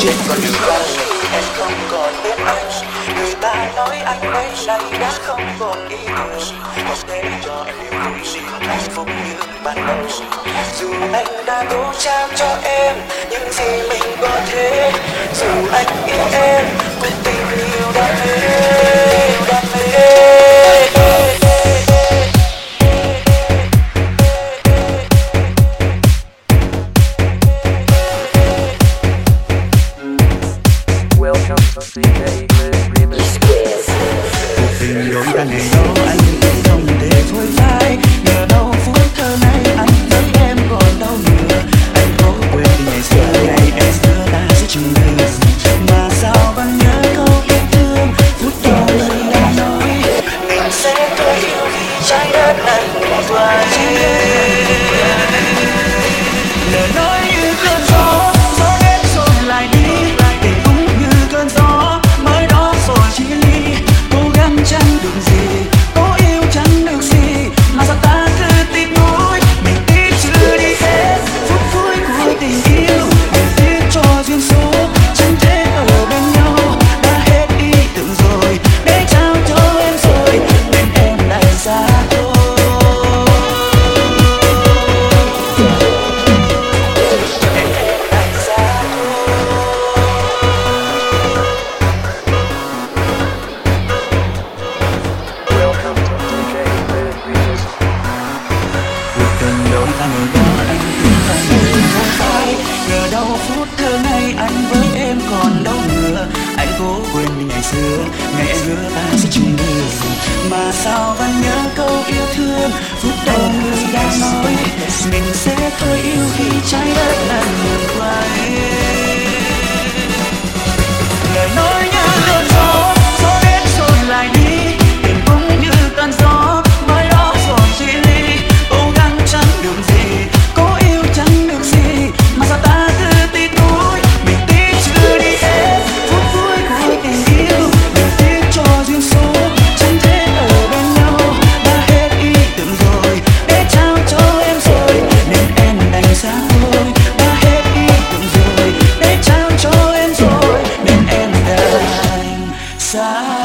trên con đường con em không còn biết anh người ta nói anh mấy nay đã không còn ý cười, có thể cho em niềm gì hạnh phúc như ban đầu. Dù anh đã cố trao cho em những gì mình có thể. Dù anh yêu em quên tình yêu đã hết. Tình đôi ta ngày đó anh cũng không thể phôi phai nhờ đâu phút thơ này anh với em còn đau nữa anh cố quên đi ngày xưa ngày em xưa ta sẽ chung đường mà sao vẫn nhớ câu yêu thương phút đầu lời anh nói mình sẽ thôi yêu khi trái đất này quay không ta ngồi đó anh cũng là người không phai ngờ đâu phút thơ ngày anh với em còn đâu nữa anh cố quên mình ngày xưa ngày em hứa ta sẽ chung đường mà sao vẫn nhớ câu yêu thương phút đầu người đã nói mình sẽ thôi yêu khi trái đất là người quay side.